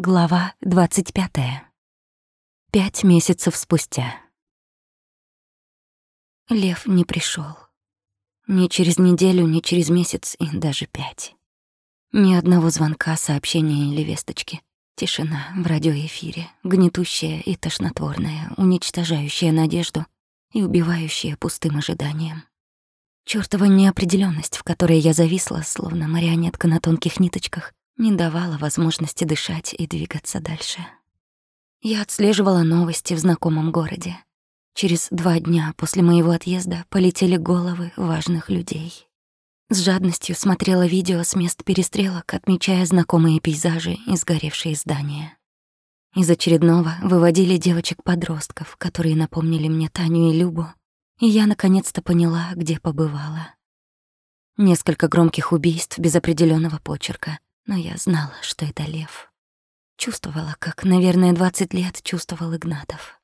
Глава 25. Пять месяцев спустя. Лев не пришел. Ни через неделю, ни через месяц и даже пять. Ни одного звонка, сообщения или весточки. Тишина в радиоэфире, гнетущая и тошнотворная, уничтожающая надежду и убивающая пустым ожиданием. Чёртова неопределённость, в которой я зависла, словно марионетка на тонких ниточках, не давала возможности дышать и двигаться дальше. Я отслеживала новости в знакомом городе. Через два дня после моего отъезда полетели головы важных людей. С жадностью смотрела видео с мест перестрелок, отмечая знакомые пейзажи и сгоревшие здания. Из очередного выводили девочек-подростков, которые напомнили мне Таню и Любу, и я наконец-то поняла, где побывала. Несколько громких убийств без определенного почерка, но я знала, что это лев. Чувствовала, как, наверное, 20 лет чувствовал Игнатов.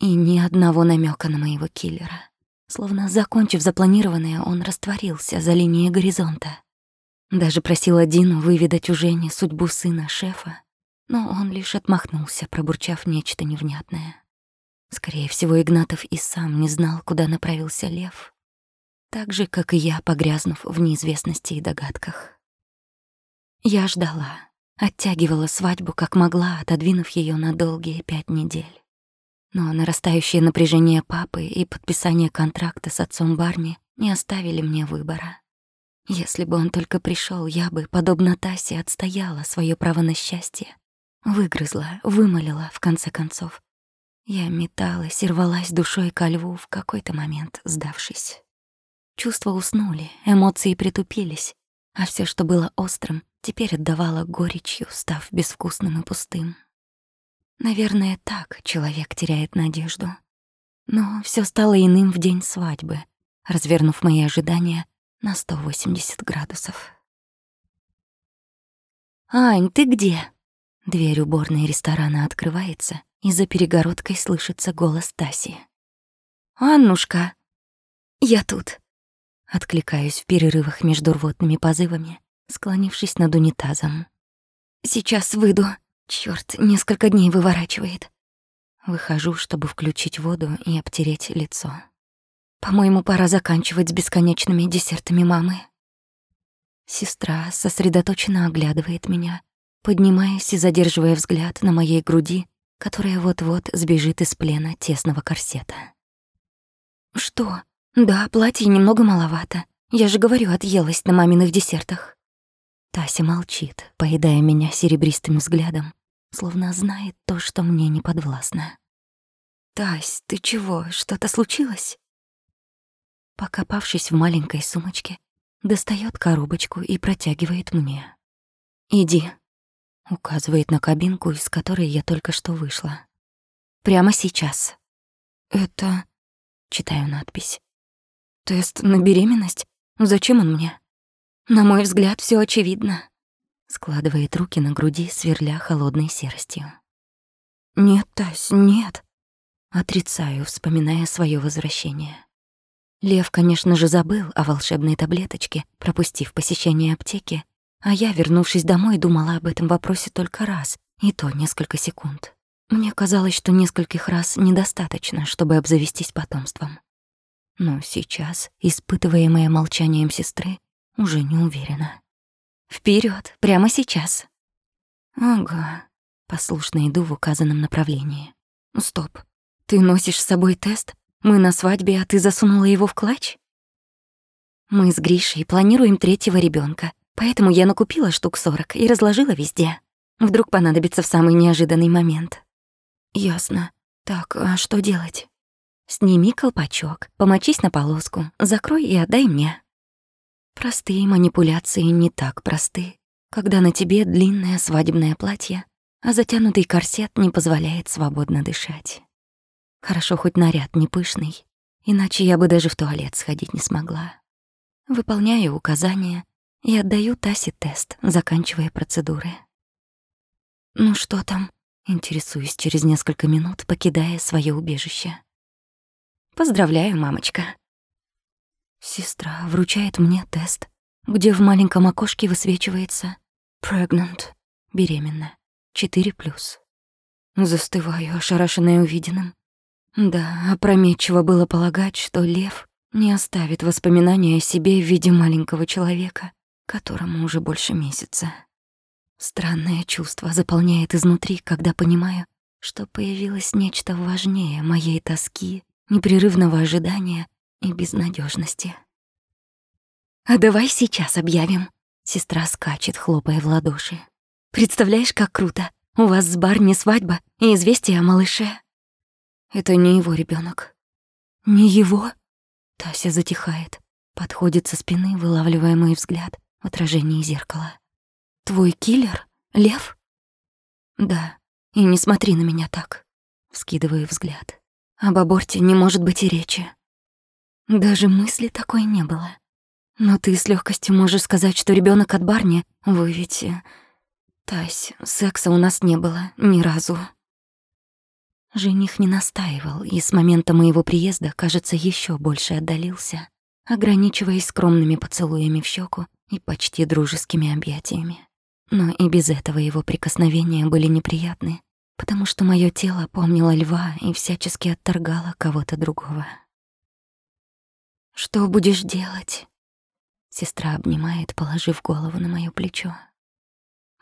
И ни одного намека на моего киллера. Словно закончив запланированное, он растворился за линией горизонта. Даже просила Дину выведать у Жени судьбу сына шефа, но он лишь отмахнулся, пробурчав нечто невнятное. Скорее всего, Игнатов и сам не знал, куда направился лев. Так же, как и я, погрязнув в неизвестности и догадках. Я ждала, оттягивала свадьбу как могла, отодвинув ее на долгие пять недель. Но нарастающее напряжение папы и подписание контракта с отцом Барни не оставили мне выбора. Если бы он только пришел, я бы, подобно Тасе, отстояла свое право на счастье. Выгрызла, вымолила, в конце концов. Я металась и рвалась душой ко льву, в какой-то момент сдавшись. Чувства уснули, эмоции притупились, а все, что было острым, теперь отдавало горечью, став безвкусным и пустым. Наверное, так человек теряет надежду. Но все стало иным в день свадьбы, развернув мои ожидания на 180 градусов. «Ань, ты где?» Дверь уборной ресторана открывается, и за перегородкой слышится голос Таси. «Аннушка!» «Я тут!» Откликаюсь в перерывах между рвотными позывами, склонившись над унитазом. «Сейчас выйду. Чёрт, несколько дней выворачивает». Выхожу, чтобы включить воду и обтереть лицо. По-моему, пора заканчивать с бесконечными десертами мамы. Сестра сосредоточенно оглядывает меня, поднимаясь и задерживая взгляд на моей груди, которая вот-вот сбежит из плена тесного корсета. «Что?» Да, платье немного маловато. Я же говорю, отъелась на маминых десертах. Тася молчит, поедая меня серебристым взглядом, словно знает то, что мне не подвластно. «Тась, ты чего, что-то случилось?» Покопавшись в маленькой сумочке, достает коробочку и протягивает мне. «Иди», — указывает на кабинку, из которой я только что вышла. «Прямо сейчас». «Это...» — читаю надпись. Тест на беременность? Зачем он мне? На мой взгляд, все очевидно. Складывает руки на груди, сверля холодной серостью. Нет, Тась, нет. Отрицаю, вспоминая свое возвращение. Лев, конечно же, забыл о волшебной таблеточке, пропустив посещение аптеки, а я, вернувшись домой, думала об этом вопросе только раз, и то несколько секунд. Мне казалось, что нескольких раз недостаточно, чтобы обзавестись потомством. Но сейчас, испытываемая молчанием сестры, уже не уверена. Вперед, прямо сейчас. Ага, послушно иду в указанном направлении. Стоп, ты носишь с собой тест? Мы на свадьбе, а ты засунула его в клатч? Мы с Гришей планируем третьего ребенка, поэтому я накупила штук сорок и разложила везде. Вдруг понадобится в самый неожиданный момент. Ясно. Так, а что делать? Сними колпачок, помочись на полоску, закрой и отдай мне. Простые манипуляции не так просты, когда на тебе длинное свадебное платье, а затянутый корсет не позволяет свободно дышать. Хорошо хоть наряд не пышный, иначе я бы даже в туалет сходить не смогла. Выполняю указания и отдаю Тасе тест, заканчивая процедуры. «Ну что там?» — интересуюсь через несколько минут, покидая свое убежище. Поздравляю, мамочка. Сестра вручает мне тест, где в маленьком окошке высвечивается «pregnant» — беременна. четыре плюс. Застываю, ошарашенная увиденным. Да, опрометчиво было полагать, что лев не оставит воспоминания о себе в виде маленького человека, которому уже больше месяца. Странное чувство заполняет изнутри, когда понимаю, что появилось нечто важнее моей тоски, непрерывного ожидания и безнадежности. «А давай сейчас объявим!» Сестра скачет, хлопая в ладоши. «Представляешь, как круто! У вас с Барни свадьба и известие о малыше!» Это не его ребенок. «Не его?» Тася затихает, подходит со спины, вылавливая мой взгляд в отражении зеркала. «Твой киллер? Лев?» «Да, и не смотри на меня так», — вскидываю взгляд. «Об аборте не может быть и речи». Даже мысли такой не было. Но ты с легкостью можешь сказать, что ребенок от Барни. Вы ведь... Э, Тась, секса у нас не было ни разу. Жених не настаивал, и с момента моего приезда, кажется, еще больше отдалился, ограничиваясь скромными поцелуями в щеку и почти дружескими объятиями. Но и без этого его прикосновения были неприятны, потому что мое тело помнило льва и всячески отторгало кого-то другого. «Что будешь делать?» Сестра обнимает, положив голову на моё плечо.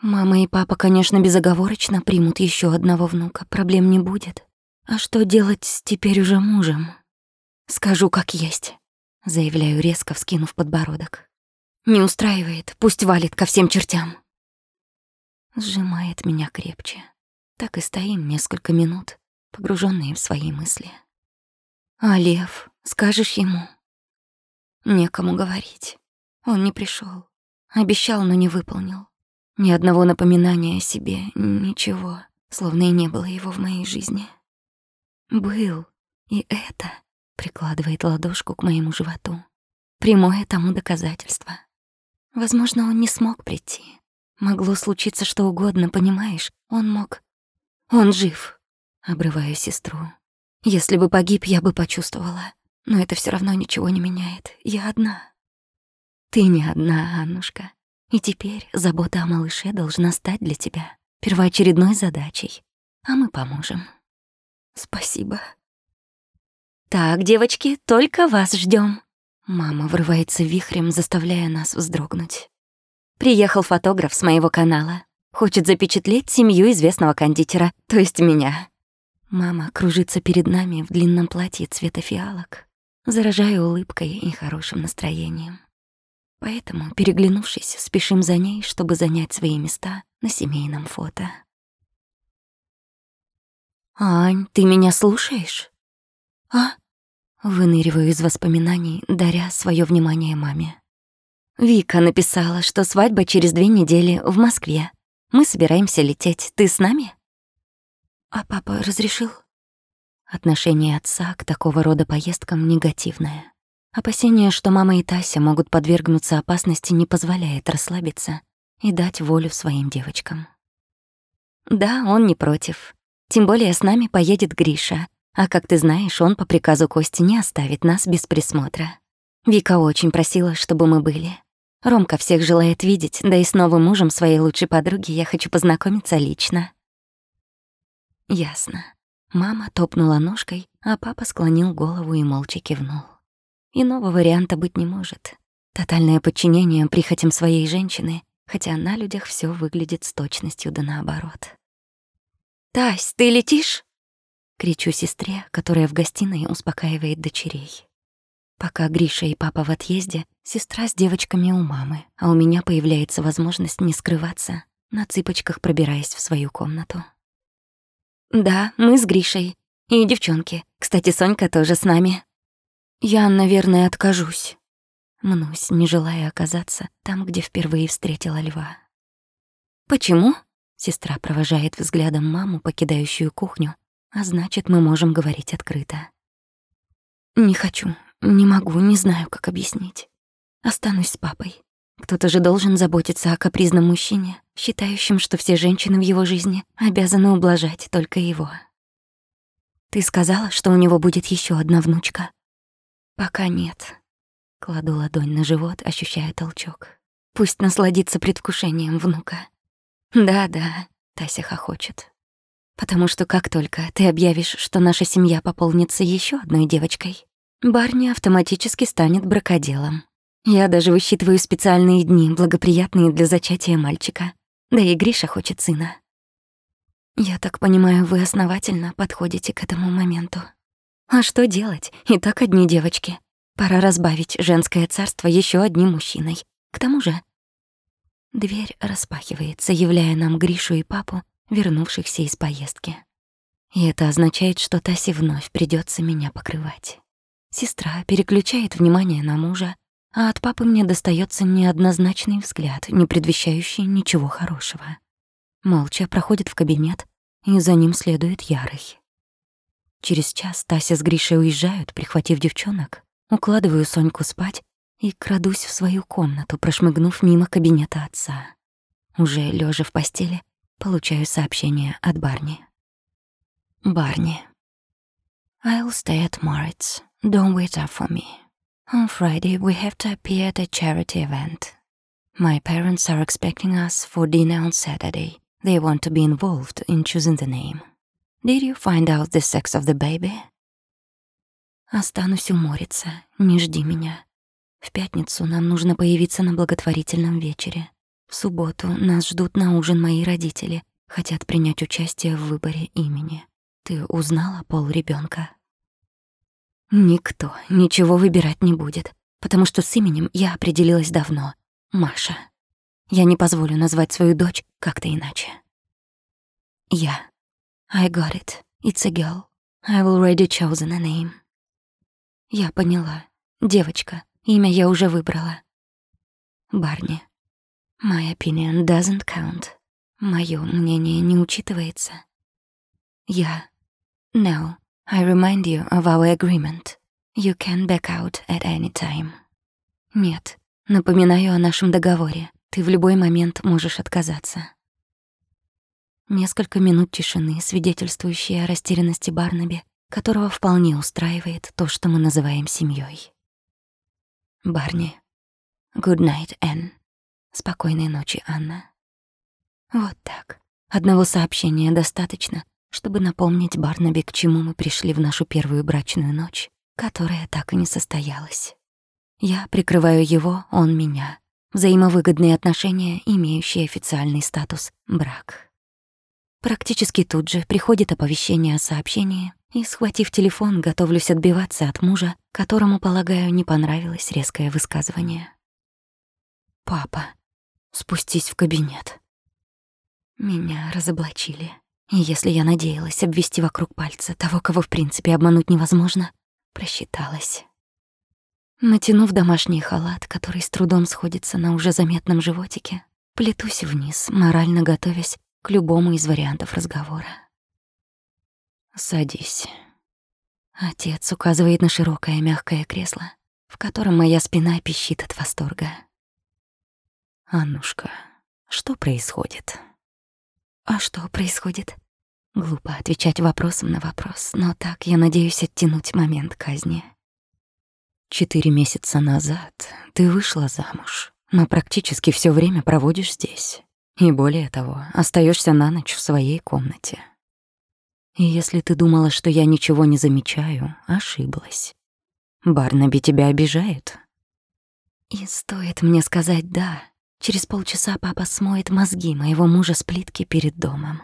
«Мама и папа, конечно, безоговорочно примут еще одного внука, проблем не будет. А что делать с теперь уже мужем? Скажу, как есть», — заявляю резко, вскинув подбородок. «Не устраивает, пусть валит ко всем чертям» сжимает меня крепче. Так и стоим несколько минут, погруженные в свои мысли. «А Лев, скажешь ему?» Некому говорить. Он не пришел, Обещал, но не выполнил. Ни одного напоминания о себе, ничего, словно и не было его в моей жизни. Был, и это прикладывает ладошку к моему животу. Прямое тому доказательство. Возможно, он не смог прийти, Могло случиться что угодно, понимаешь? Он мог... Он жив. Обрываю сестру. Если бы погиб, я бы почувствовала. Но это все равно ничего не меняет. Я одна. Ты не одна, Аннушка. И теперь забота о малыше должна стать для тебя первоочередной задачей. А мы поможем. Спасибо. Так, девочки, только вас ждем. Мама врывается вихрем, заставляя нас вздрогнуть. Приехал фотограф с моего канала. Хочет запечатлеть семью известного кондитера, то есть меня. Мама кружится перед нами в длинном платье цвета фиалок, заражая улыбкой и хорошим настроением. Поэтому, переглянувшись, спешим за ней, чтобы занять свои места на семейном фото. «Ань, ты меня слушаешь?» «А?» Выныриваю из воспоминаний, даря свое внимание маме. Вика написала, что свадьба через две недели в Москве. Мы собираемся лететь. Ты с нами? А папа разрешил? Отношение отца к такого рода поездкам негативное. Опасение, что мама и Тася могут подвергнуться опасности, не позволяет расслабиться и дать волю своим девочкам. Да, он не против. Тем более с нами поедет Гриша, а как ты знаешь, он по приказу Кости не оставит нас без присмотра. Вика очень просила, чтобы мы были. Ромка всех желает видеть, да и с новым мужем своей лучшей подруги я хочу познакомиться лично. Ясно. Мама топнула ножкой, а папа склонил голову и молча кивнул. Иного варианта быть не может. Тотальное подчинение прихотям своей женщины, хотя на людях все выглядит с точностью да наоборот. «Тась, ты летишь?» — кричу сестре, которая в гостиной успокаивает дочерей. Пока Гриша и папа в отъезде, сестра с девочками у мамы, а у меня появляется возможность не скрываться, на цыпочках пробираясь в свою комнату. «Да, мы с Гришей. И девчонки. Кстати, Сонька тоже с нами». «Я, наверное, откажусь». Мнусь, не желая оказаться там, где впервые встретила льва. «Почему?» — сестра провожает взглядом маму, покидающую кухню, а значит, мы можем говорить открыто. «Не хочу. Не могу, не знаю, как объяснить. Останусь с папой. Кто-то же должен заботиться о капризном мужчине, считающем, что все женщины в его жизни обязаны ублажать только его. Ты сказала, что у него будет еще одна внучка? Пока нет. Кладу ладонь на живот, ощущая толчок. Пусть насладится предвкушением внука. Да-да, Тася хохочет. Потому что как только ты объявишь, что наша семья пополнится еще одной девочкой, Барни автоматически станет бракоделом. Я даже высчитываю специальные дни, благоприятные для зачатия мальчика. Да и Гриша хочет сына. Я так понимаю, вы основательно подходите к этому моменту. А что делать? И так одни девочки. Пора разбавить женское царство еще одним мужчиной. К тому же... Дверь распахивается, являя нам Гришу и папу, вернувшихся из поездки. И это означает, что Тасе вновь придется меня покрывать. Сестра переключает внимание на мужа, а от папы мне достается неоднозначный взгляд, не предвещающий ничего хорошего. Молча проходит в кабинет, и за ним следует Ярый. Через час Тася с Гришей уезжают, прихватив девчонок, укладываю Соньку спать и крадусь в свою комнату, прошмыгнув мимо кабинета отца. Уже лежа в постели, получаю сообщение от Барни. Барни. I'll stay at Moritz. Don't wait up for me. On Friday we have to appear at a charity event. My parents are expecting us for dinner on Saturday. They want to be involved in choosing the name. Did you find out the sex of the baby? Останусь у не жди меня. В пятницу нам нужно появиться на благотворительном вечере. В субботу нас ждут на ужин мои родители, хотят принять участие в выборе имени. Ты узнала пол ребенка? Никто ничего выбирать не будет, потому что с именем я определилась давно. Маша. Я не позволю назвать свою дочь как-то иначе. Я. I got it. It's a girl. I've already chosen a name. Я поняла. Девочка. Имя я уже выбрала. Барни. My opinion doesn't count. Моё мнение не учитывается. Я. No. I remind you of our agreement. You can back out at any time. Нет. Напоминаю о нашем договоре. Ты в любой момент можешь отказаться. Несколько минут тишины, свидетельствующие о растерянности Барнаби, которого вполне устраивает то, что мы называем семьей. Барни. Good night, Энн. Спокойной ночи, Анна. Вот так. Одного сообщения достаточно, чтобы напомнить Барнаби, к чему мы пришли в нашу первую брачную ночь, которая так и не состоялась. Я прикрываю его, он меня. Взаимовыгодные отношения, имеющие официальный статус брак. Практически тут же приходит оповещение о сообщении, и, схватив телефон, готовлюсь отбиваться от мужа, которому, полагаю, не понравилось резкое высказывание. «Папа, спустись в кабинет». Меня разоблачили. И если я надеялась обвести вокруг пальца того, кого в принципе обмануть невозможно, просчиталась. Натянув домашний халат, который с трудом сходится на уже заметном животике, плетусь вниз, морально готовясь к любому из вариантов разговора. «Садись». Отец указывает на широкое мягкое кресло, в котором моя спина пищит от восторга. «Аннушка, что происходит?» «А что происходит?» Глупо отвечать вопросом на вопрос, но так я надеюсь оттянуть момент казни. Четыре месяца назад ты вышла замуж, но практически все время проводишь здесь. И более того, остаешься на ночь в своей комнате. И если ты думала, что я ничего не замечаю, ошиблась. Барнаби тебя обижает. И стоит мне сказать «да», через полчаса папа смоет мозги моего мужа с плитки перед домом.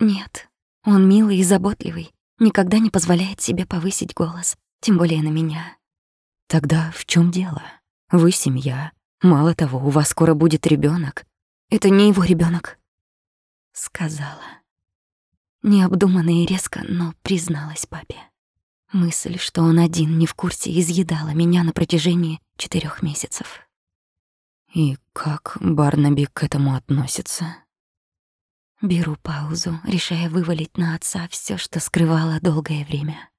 Нет, он милый и заботливый, никогда не позволяет себе повысить голос, тем более на меня. Тогда в чем дело? Вы семья. Мало того, у вас скоро будет ребенок, это не его ребенок, сказала. Необдуманно и резко, но призналась папе. Мысль, что он один не в курсе, изъедала меня на протяжении четырех месяцев. И как Барнаби к этому относится? Беру паузу, решая вывалить на отца все, что скрывала долгое время.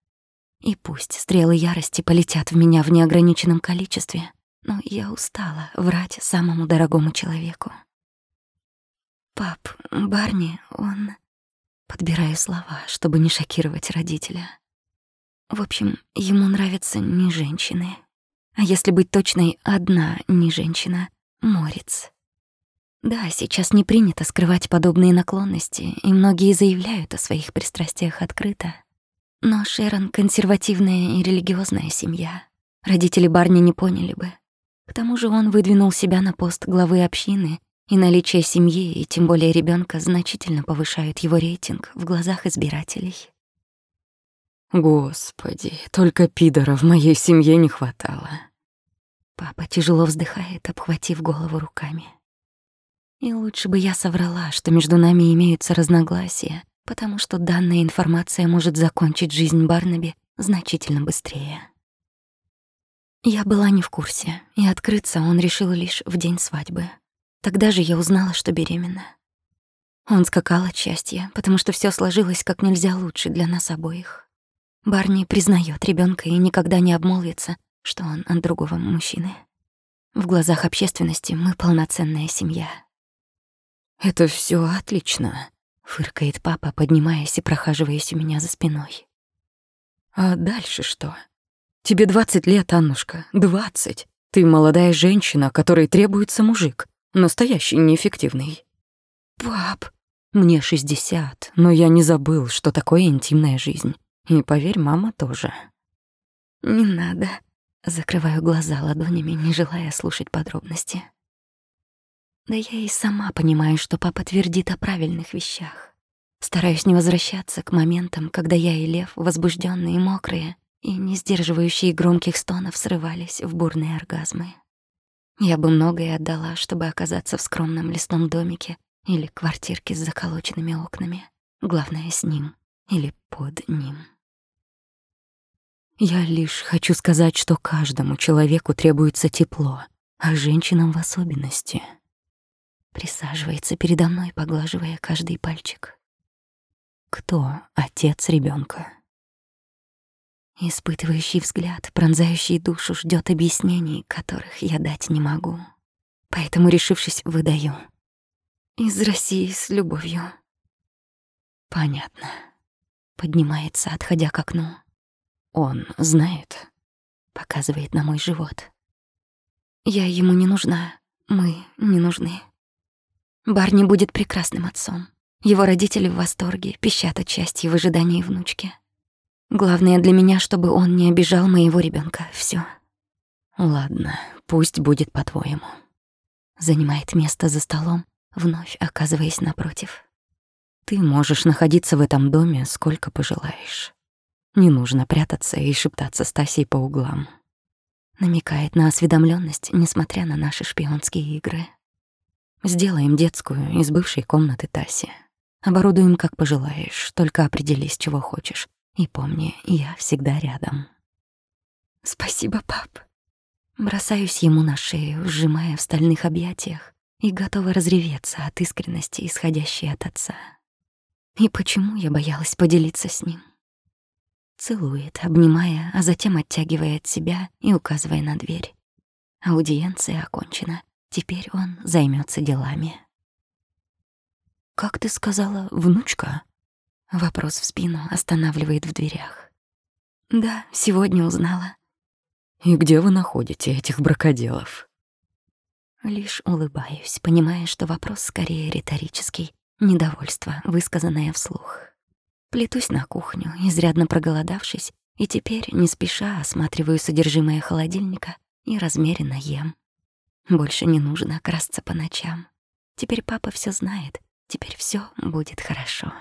И пусть стрелы ярости полетят в меня в неограниченном количестве, но я устала врать самому дорогому человеку. Пап, Барни, он... Подбираю слова, чтобы не шокировать родителя. В общем, ему нравятся не женщины. А если быть точной, одна не женщина — Морец. Да, сейчас не принято скрывать подобные наклонности, и многие заявляют о своих пристрастиях открыто. Но Шерон — консервативная и религиозная семья. Родители Барни не поняли бы. К тому же он выдвинул себя на пост главы общины, и наличие семьи, и тем более ребенка, значительно повышают его рейтинг в глазах избирателей. Господи, только пидора в моей семье не хватало. Папа тяжело вздыхает, обхватив голову руками. И лучше бы я соврала, что между нами имеются разногласия, потому что данная информация может закончить жизнь Барнаби значительно быстрее. Я была не в курсе, и открыться он решил лишь в день свадьбы. Тогда же я узнала, что беременна. Он скакал от счастья, потому что все сложилось как нельзя лучше для нас обоих. Барни признает ребенка и никогда не обмолвится, что он от другого мужчины. В глазах общественности мы полноценная семья. «Это все отлично», — фыркает папа, поднимаясь и прохаживаясь у меня за спиной. «А дальше что? Тебе двадцать лет, Аннушка, двадцать. Ты молодая женщина, которой требуется мужик, настоящий неэффективный». «Пап, мне шестьдесят, но я не забыл, что такое интимная жизнь. И поверь, мама тоже». «Не надо», — закрываю глаза ладонями, не желая слушать подробности. Да я и сама понимаю, что папа твердит о правильных вещах. Стараюсь не возвращаться к моментам, когда я и Лев, возбужденные и мокрые, и не сдерживающие громких стонов, срывались в бурные оргазмы. Я бы многое отдала, чтобы оказаться в скромном лесном домике или квартирке с заколоченными окнами. Главное, с ним или под ним. Я лишь хочу сказать, что каждому человеку требуется тепло, а женщинам в особенности — присаживается передо мной, поглаживая каждый пальчик. Кто отец ребенка? Испытывающий взгляд, пронзающий душу, ждет объяснений, которых я дать не могу. Поэтому, решившись, выдаю. Из России с любовью. Понятно. Поднимается, отходя к окну. Он знает. Показывает на мой живот. Я ему не нужна. Мы не нужны. Барни будет прекрасным отцом. Его родители в восторге, пищат от счастья в ожидании внучки. Главное для меня, чтобы он не обижал моего ребенка. Все. Ладно, пусть будет по-твоему. Занимает место за столом, вновь оказываясь напротив. Ты можешь находиться в этом доме сколько пожелаешь. Не нужно прятаться и шептаться с Тасей по углам. Намекает на осведомленность, несмотря на наши шпионские игры. Сделаем детскую из бывшей комнаты Таси. Оборудуем, как пожелаешь, только определись, чего хочешь. И помни, я всегда рядом. Спасибо, пап. Бросаюсь ему на шею, сжимая в стальных объятиях, и готова разреветься от искренности, исходящей от отца. И почему я боялась поделиться с ним? Целует, обнимая, а затем оттягивая от себя и указывая на дверь. Аудиенция окончена. Теперь он займется делами. «Как ты сказала, внучка?» Вопрос в спину останавливает в дверях. «Да, сегодня узнала». «И где вы находите этих бракоделов?» Лишь улыбаюсь, понимая, что вопрос скорее риторический, недовольство, высказанное вслух. Плетусь на кухню, изрядно проголодавшись, и теперь не спеша осматриваю содержимое холодильника и размеренно ем. Больше не нужно красться по ночам. Теперь папа все знает, теперь все будет хорошо.